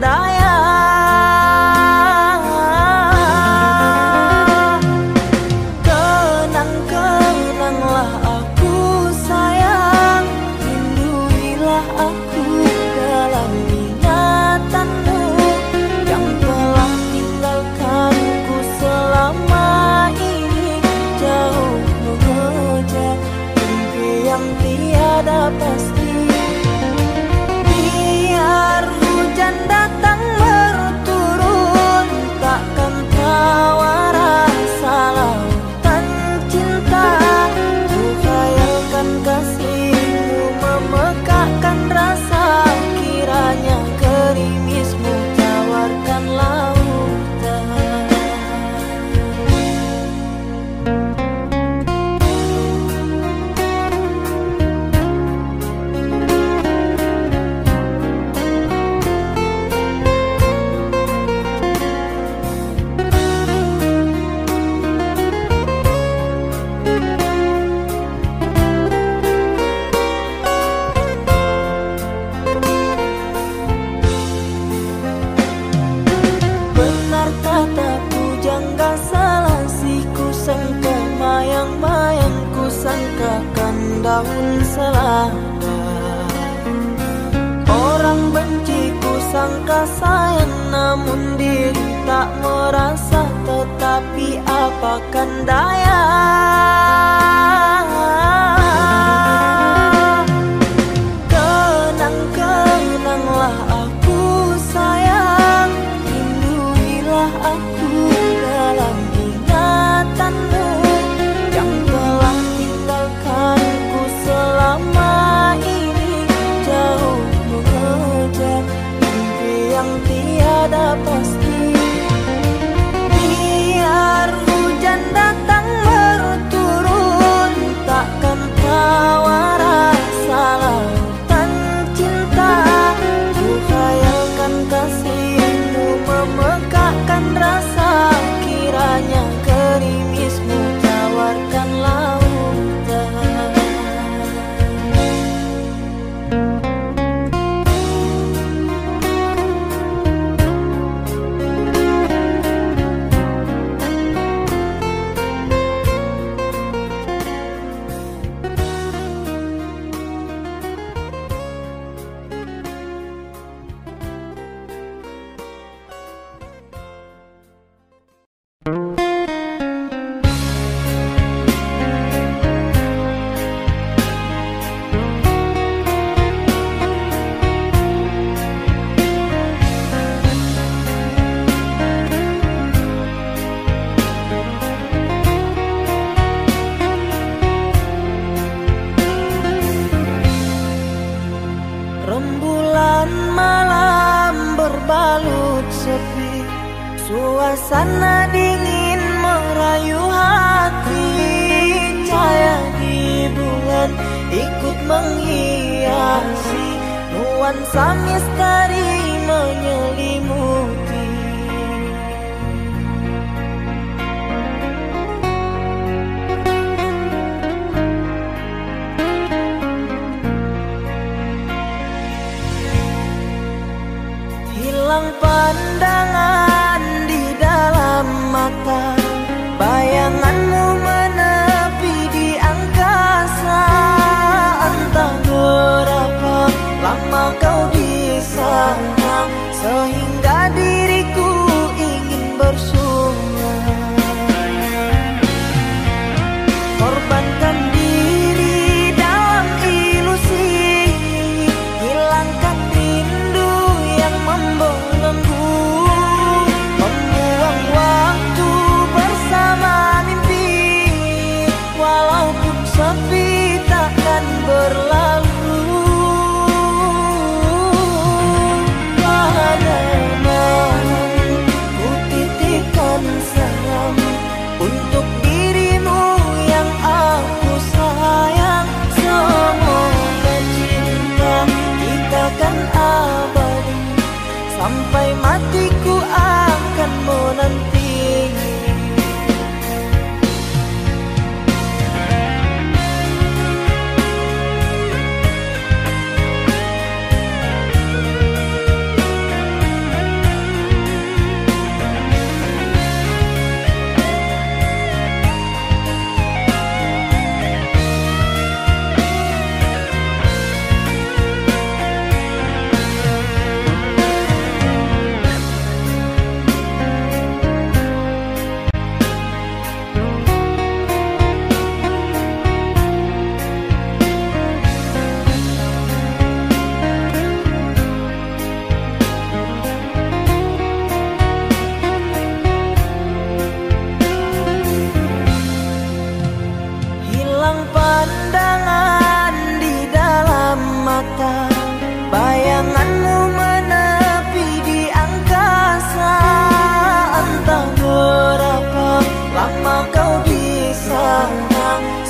வந்தாய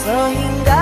本应该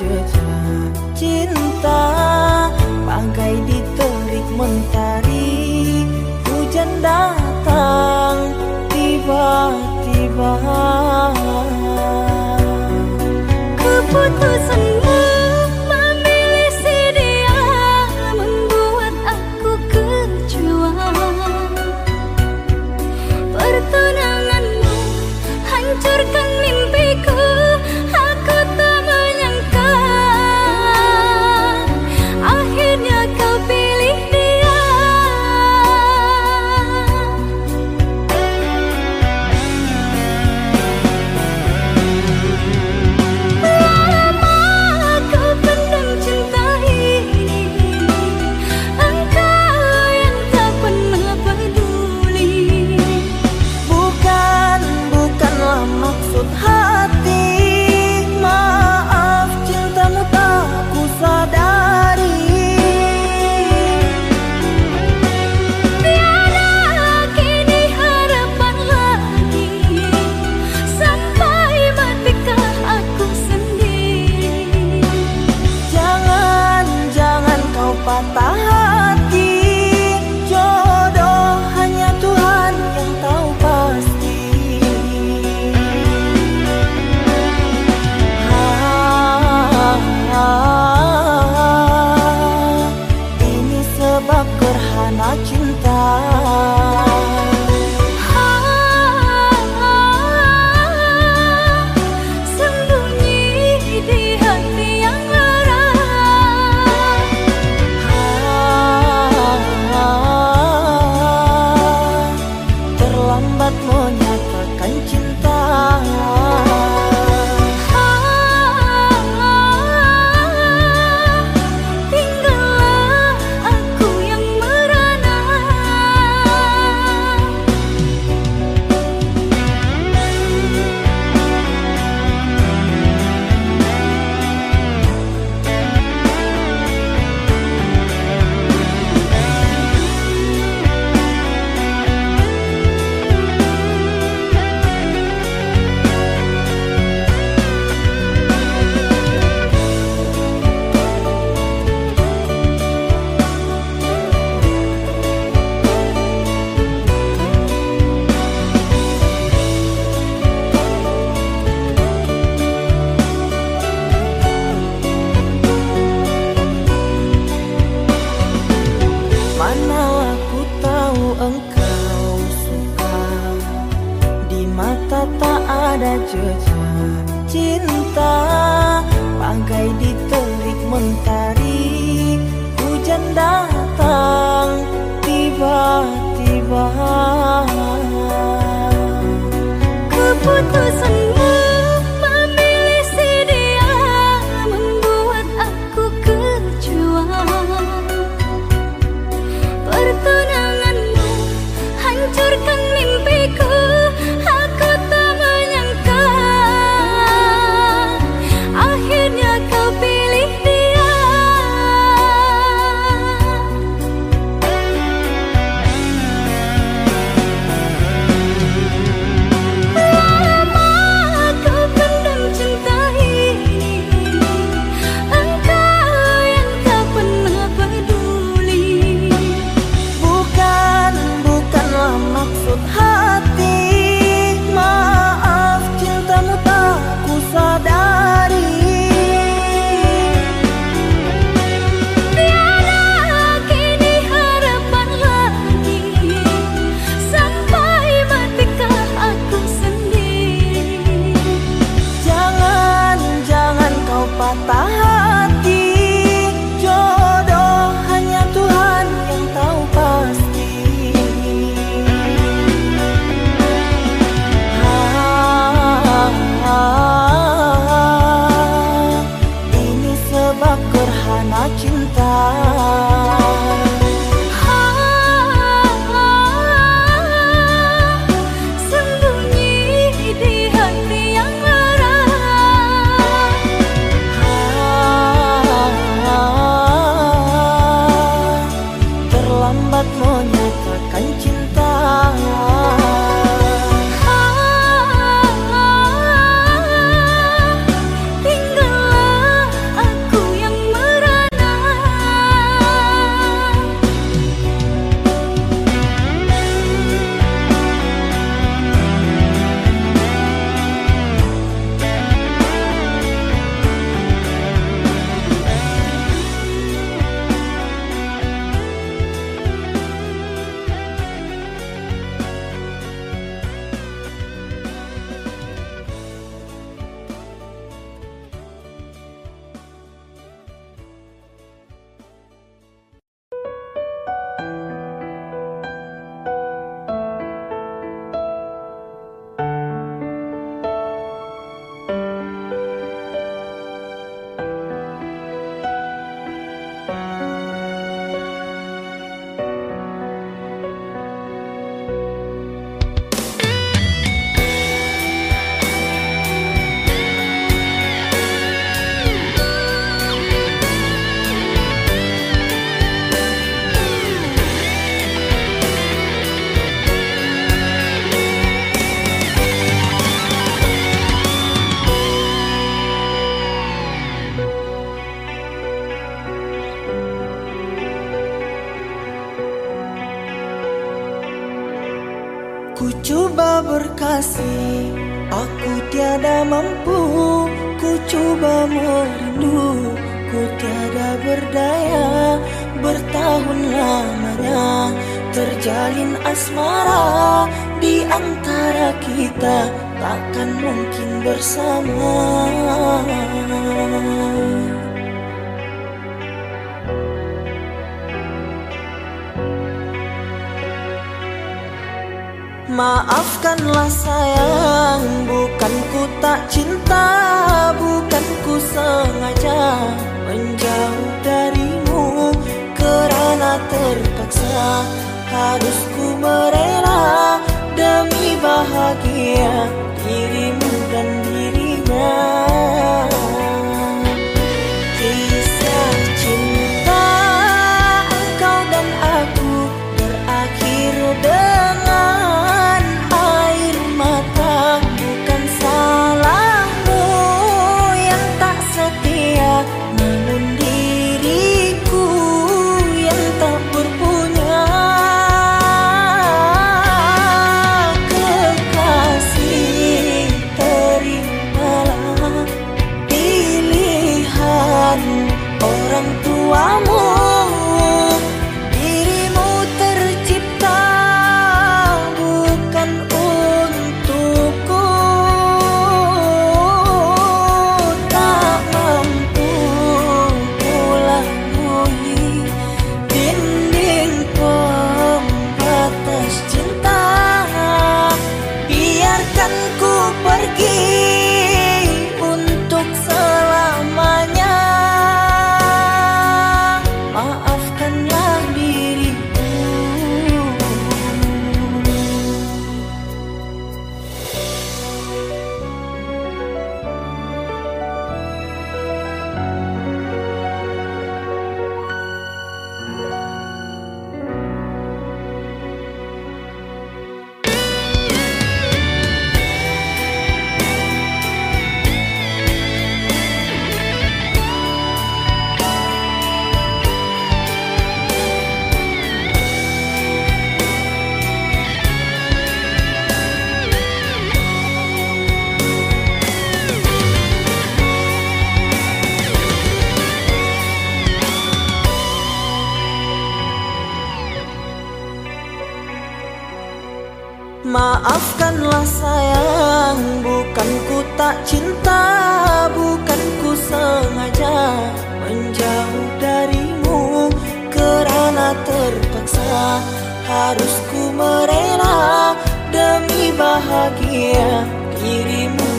chưa trả. Tin ta bằng cây đi cinta Bagai diterik mentari berkasih Aku tiada mampu Ku coba merindu. Ku tiada berdaya Bertahun lamanya. Terjalin asmara Di antara kita Takkan mungkin bersama Maafkanlah sayang Bukan ku tak cinta Bukan ku sengaja Menjauh darimu. Kerana terpaksa Harus ku merela Demi bahagia Dirimu dan dirinya Harus ku merela Demi bahagia Dirimu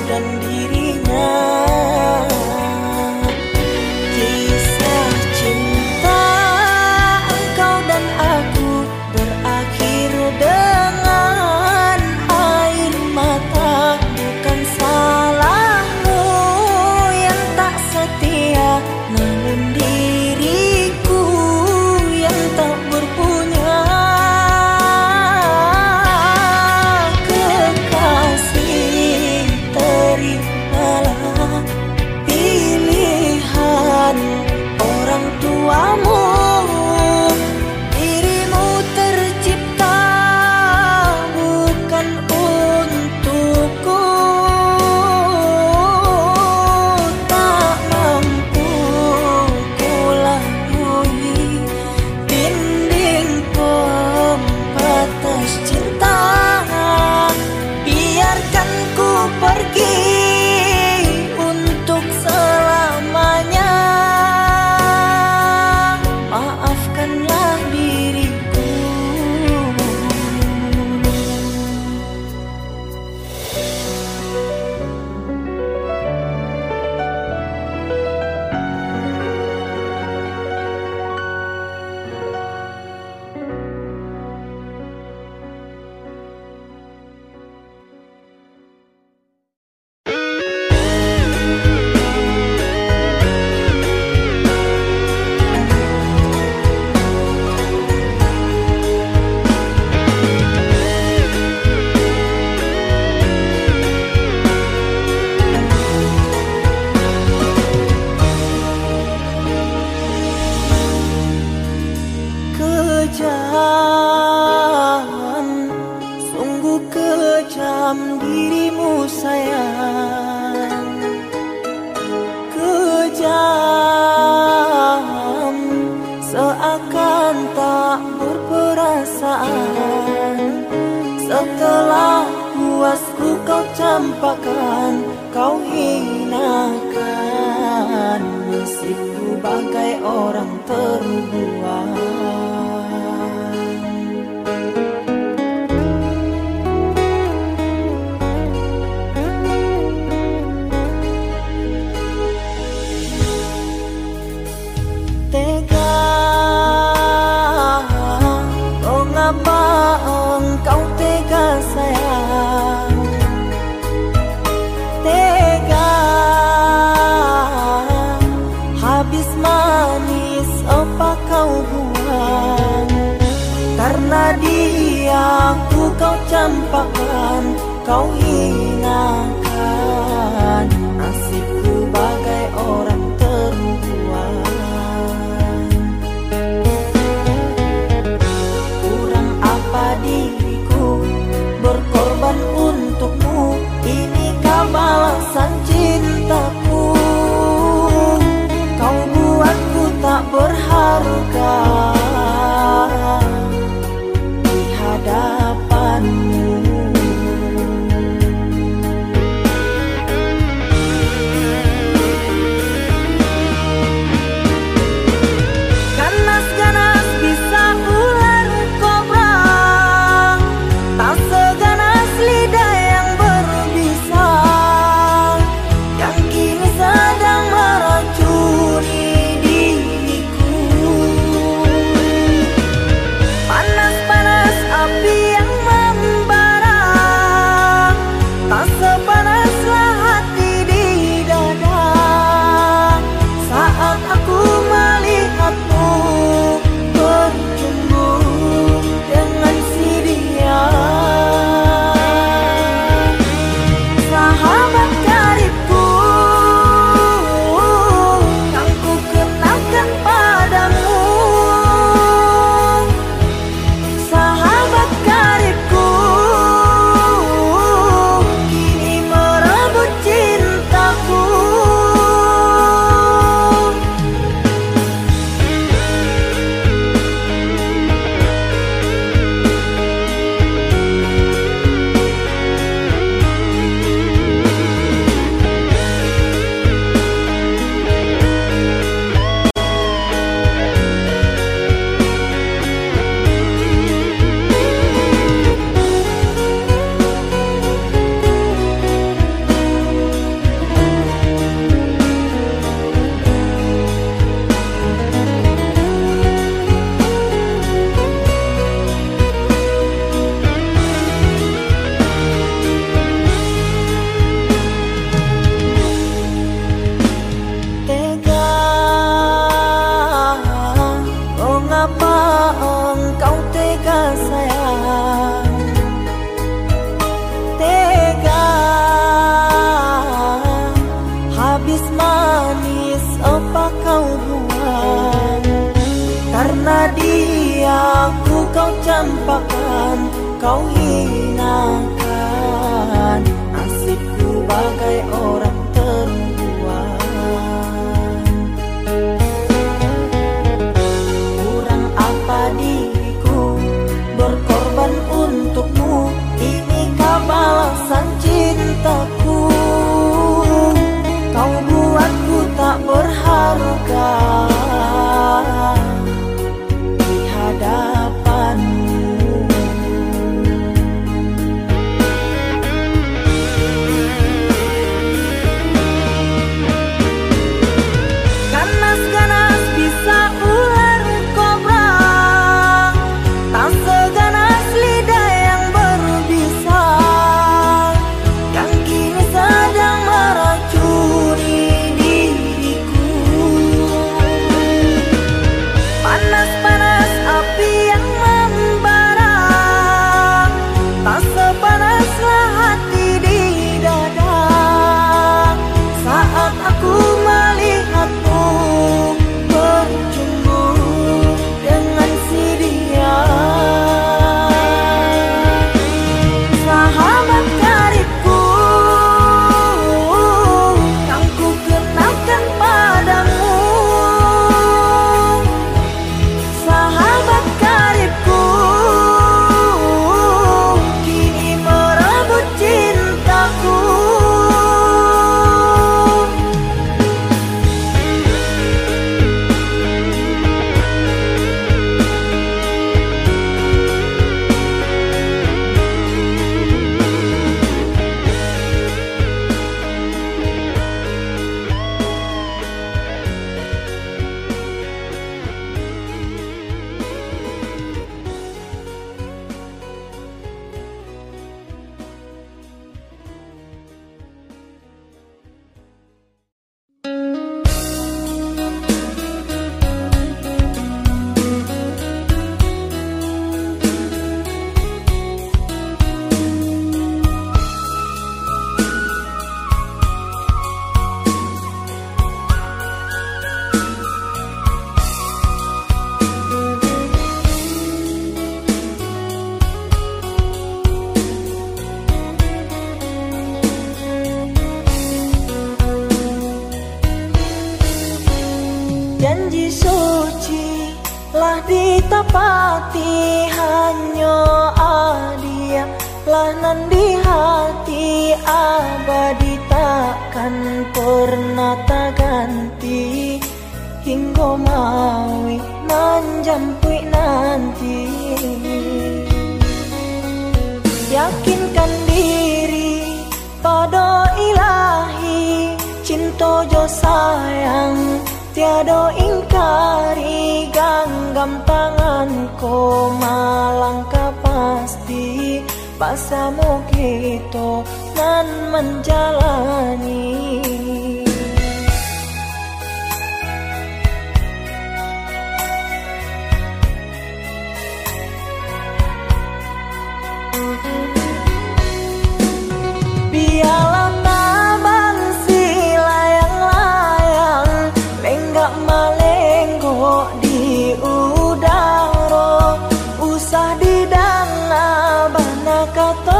こと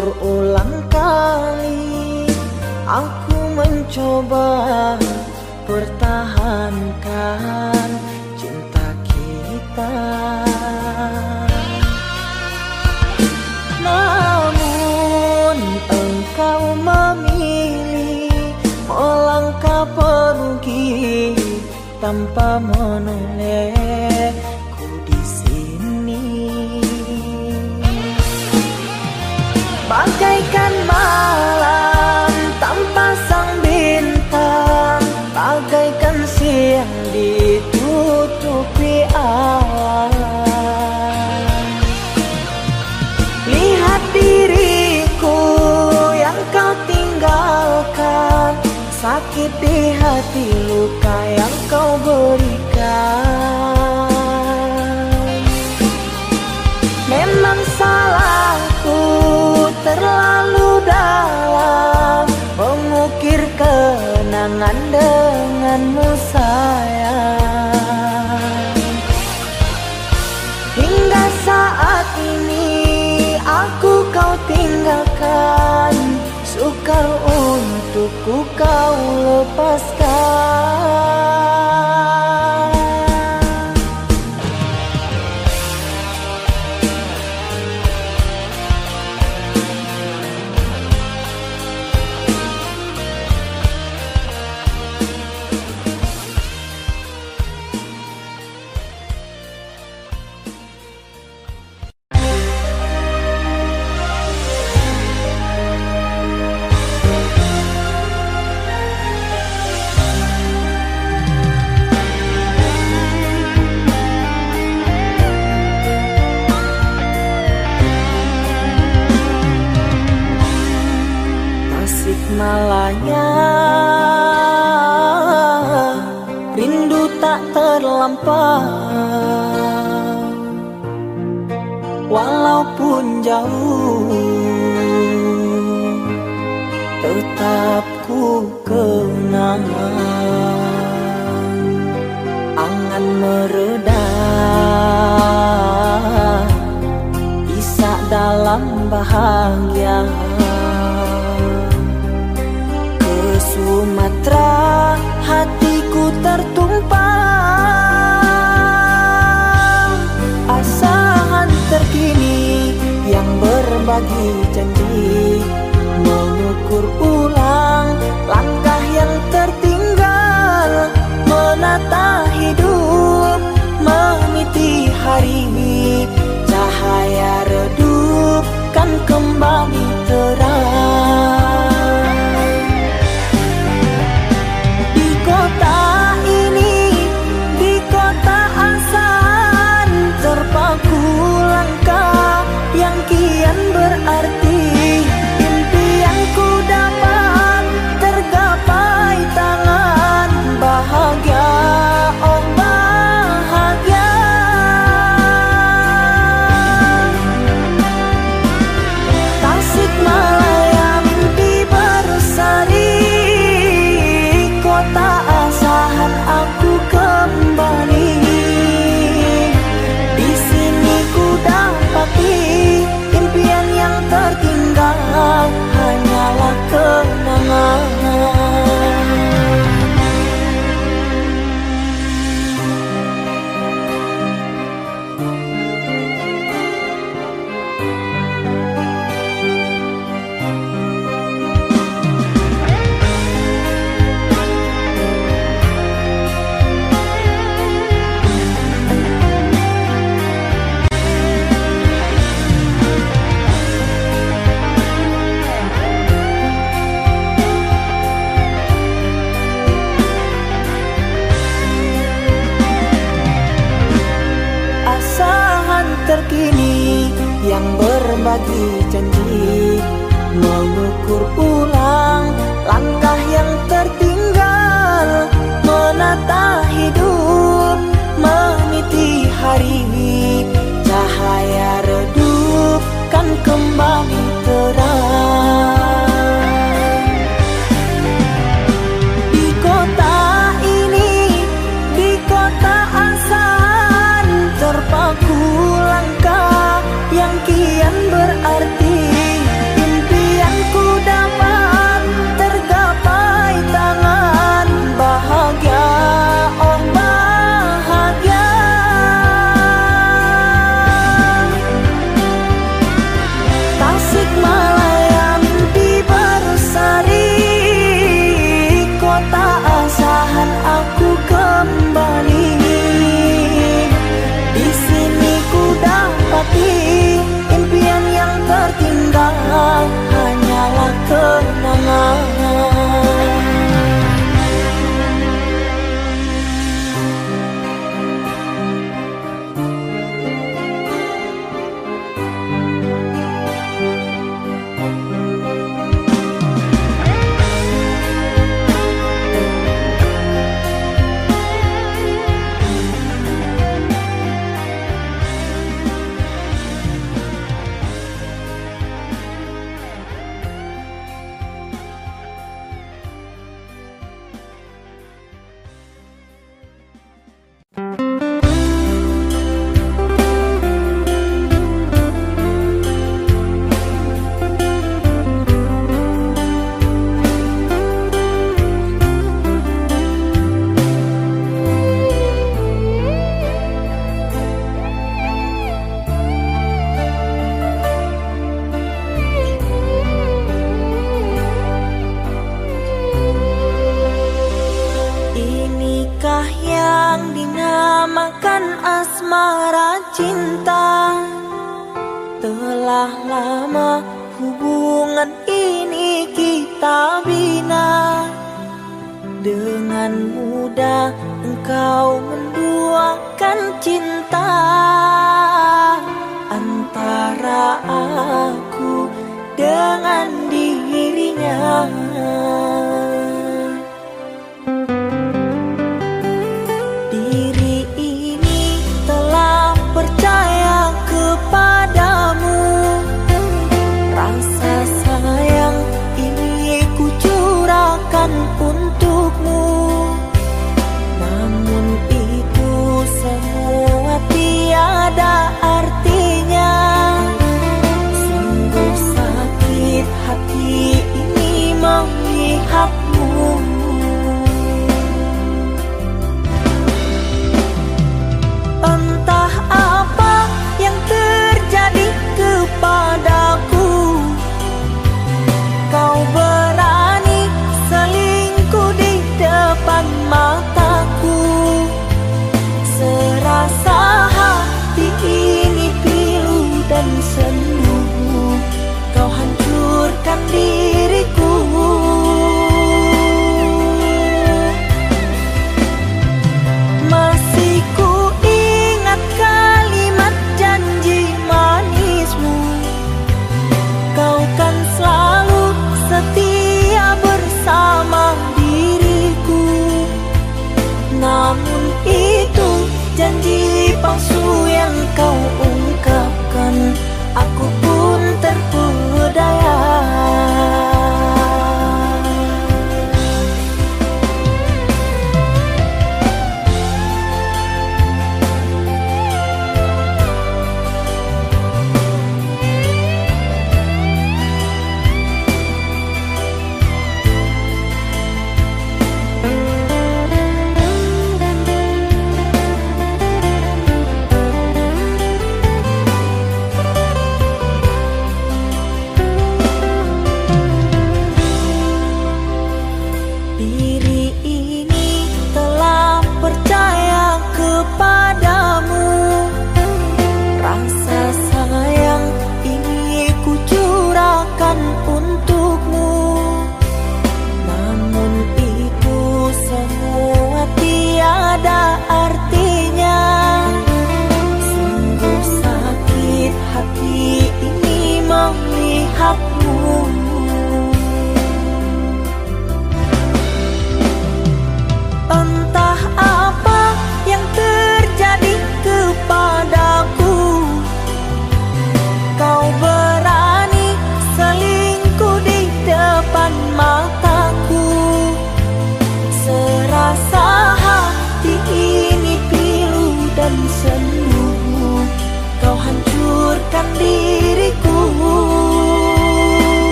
berulang kali aku mencoba pertahankan cinta kita. Namun engkau memilih melangkah pergi tanpa menoleh. bagaikan malam.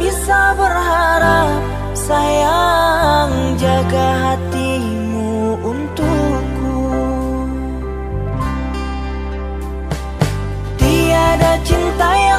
Bisa berharap Sayang jaga hatimu untukku. Tiada cinta yang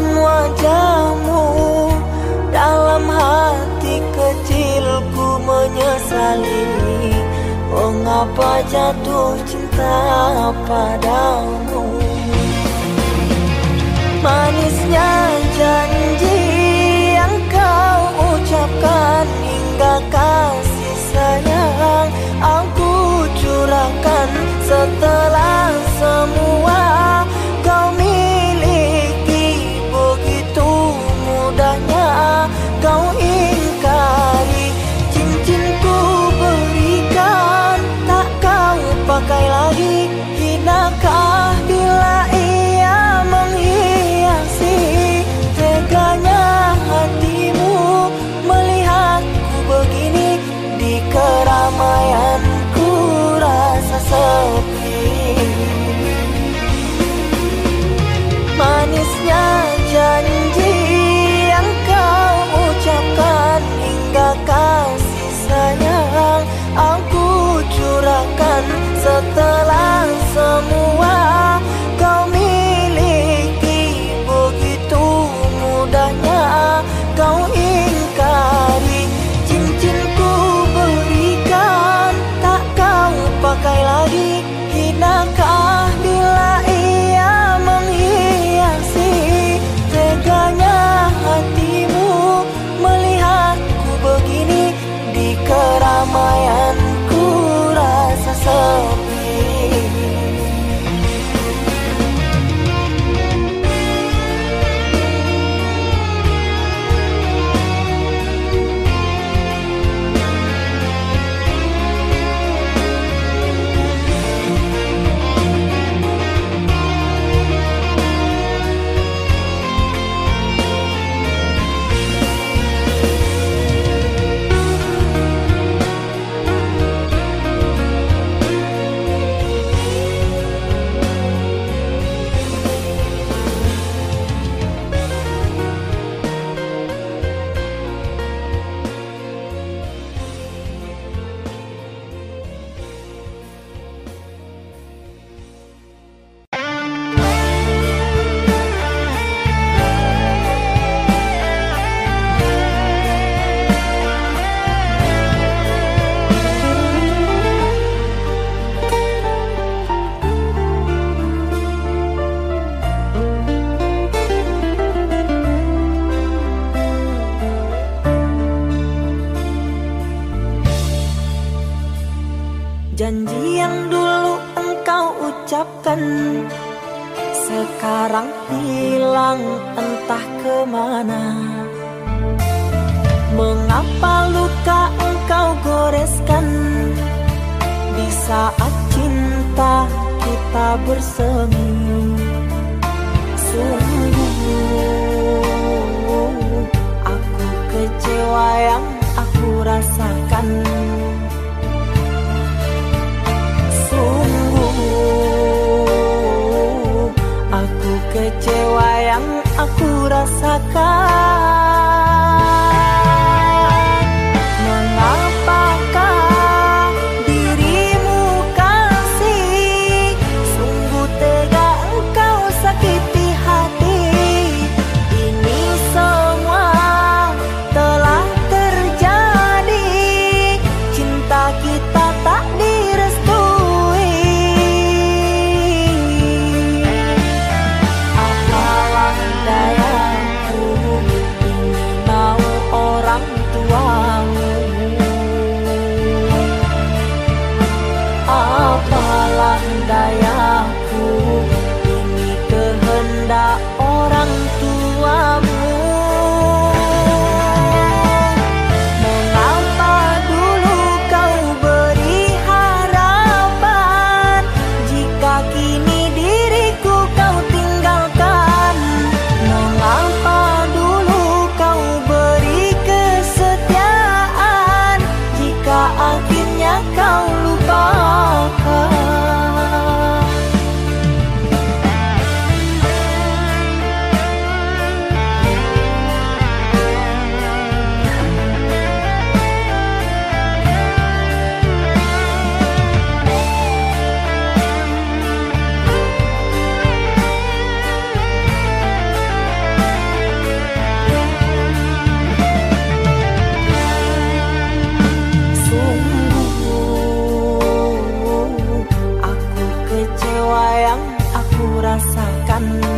wajahmu Dalam hati kecilku menyesali Mengapa jatuh cinta padamu? Manisnya janji yang kau ucapkan Hingga kasih sayang aku curahkan Setelah semua canh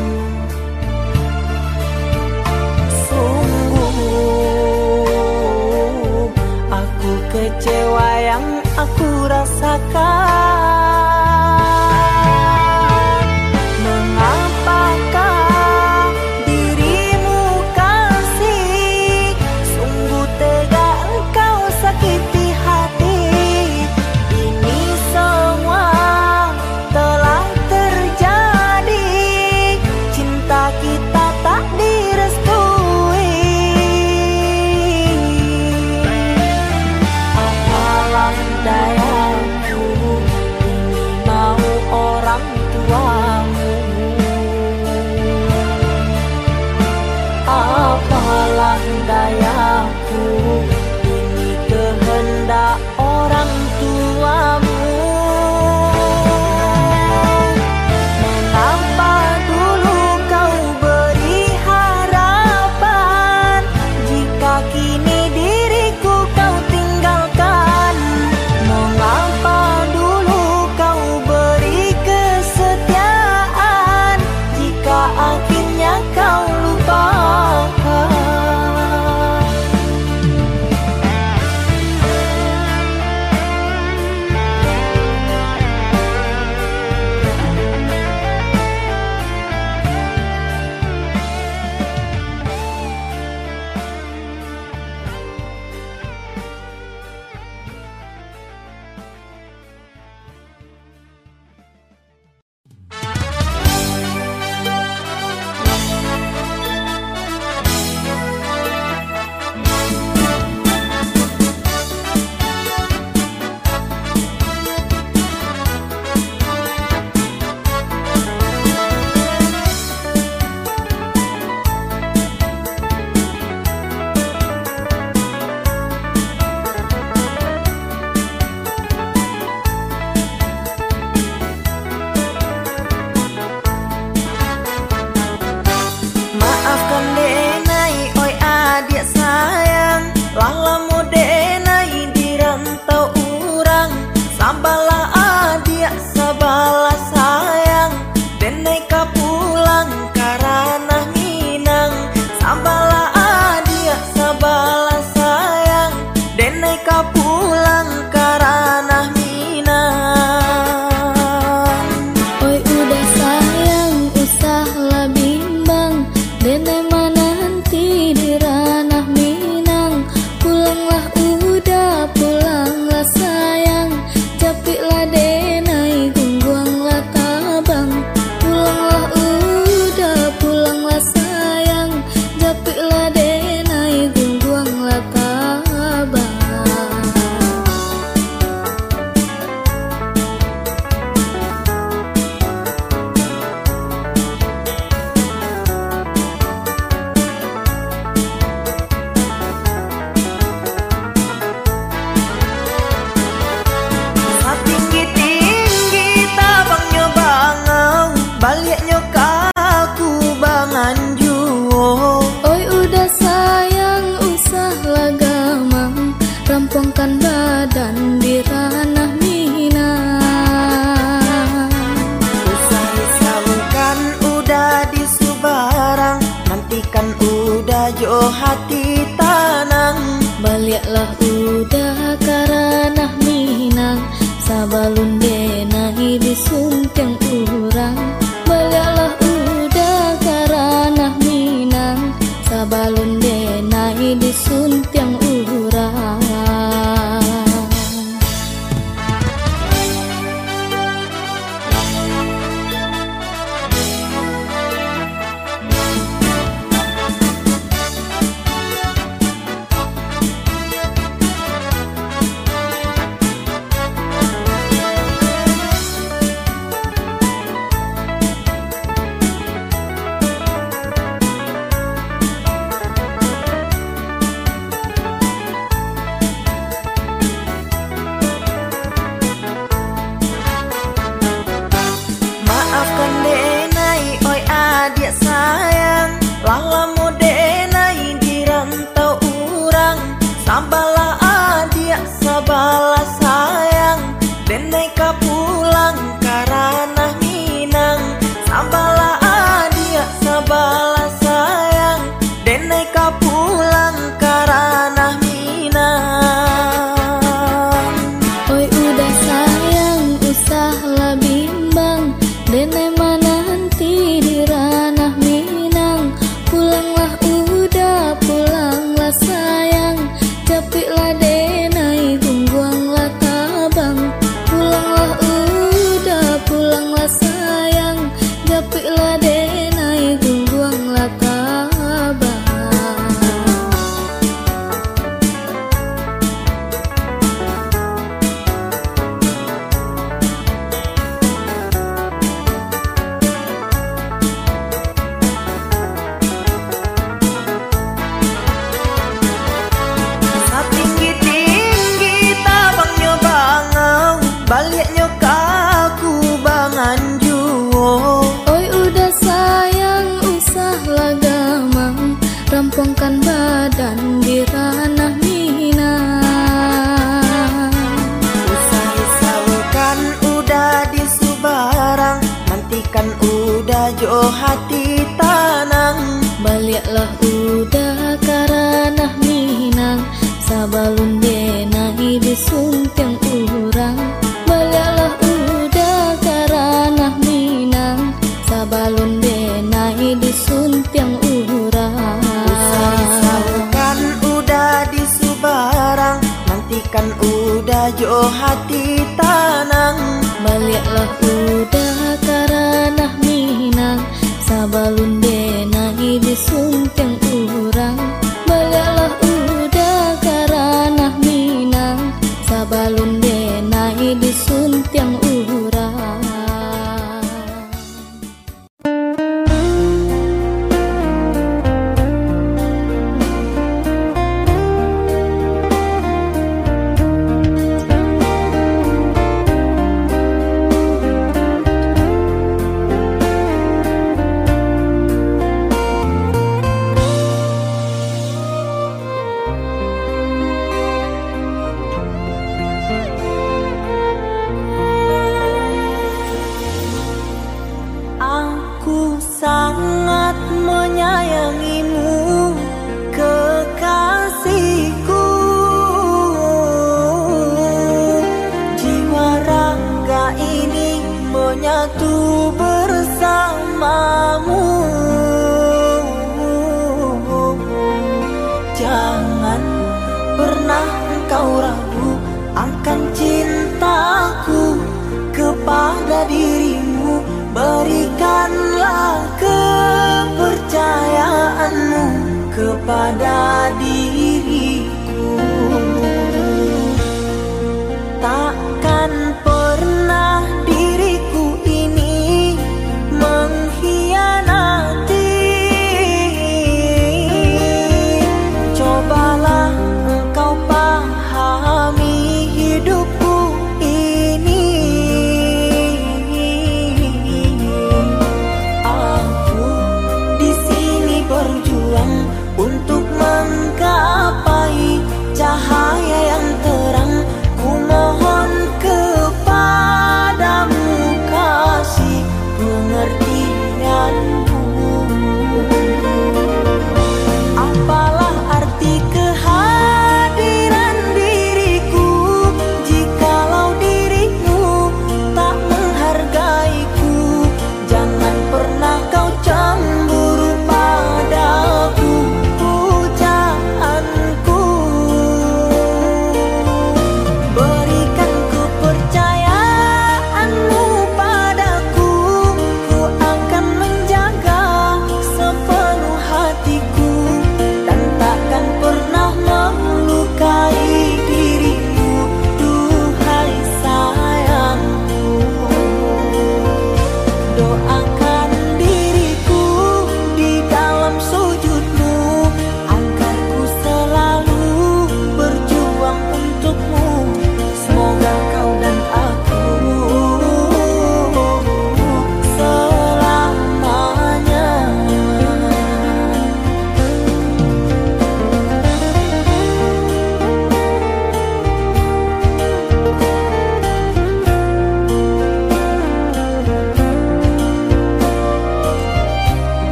love.